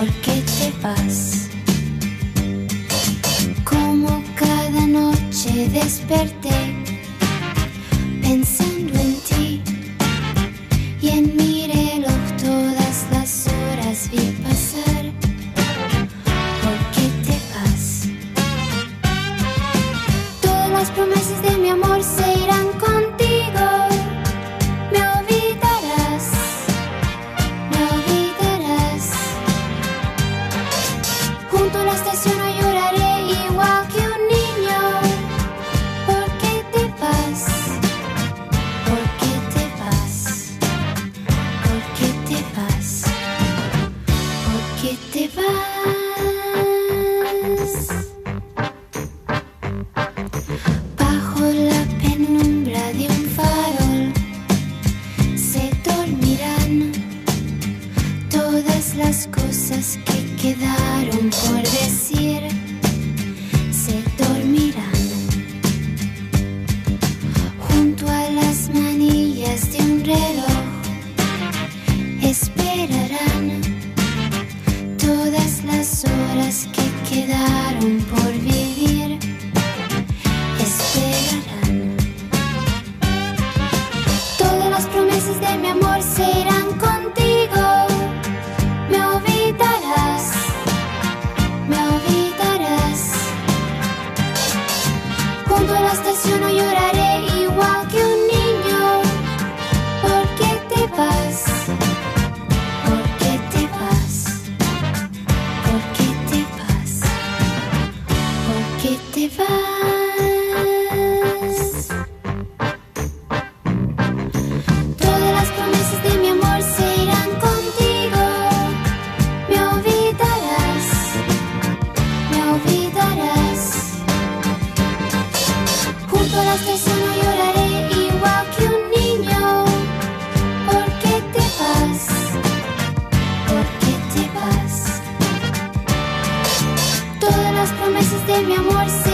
¿Por qué te vas? Como cada noche desperté quedaron por decir se dormirán junto a las manillas de un reloj. Esperarán todas las horas que quedaron por vivir. 地方 meu amor.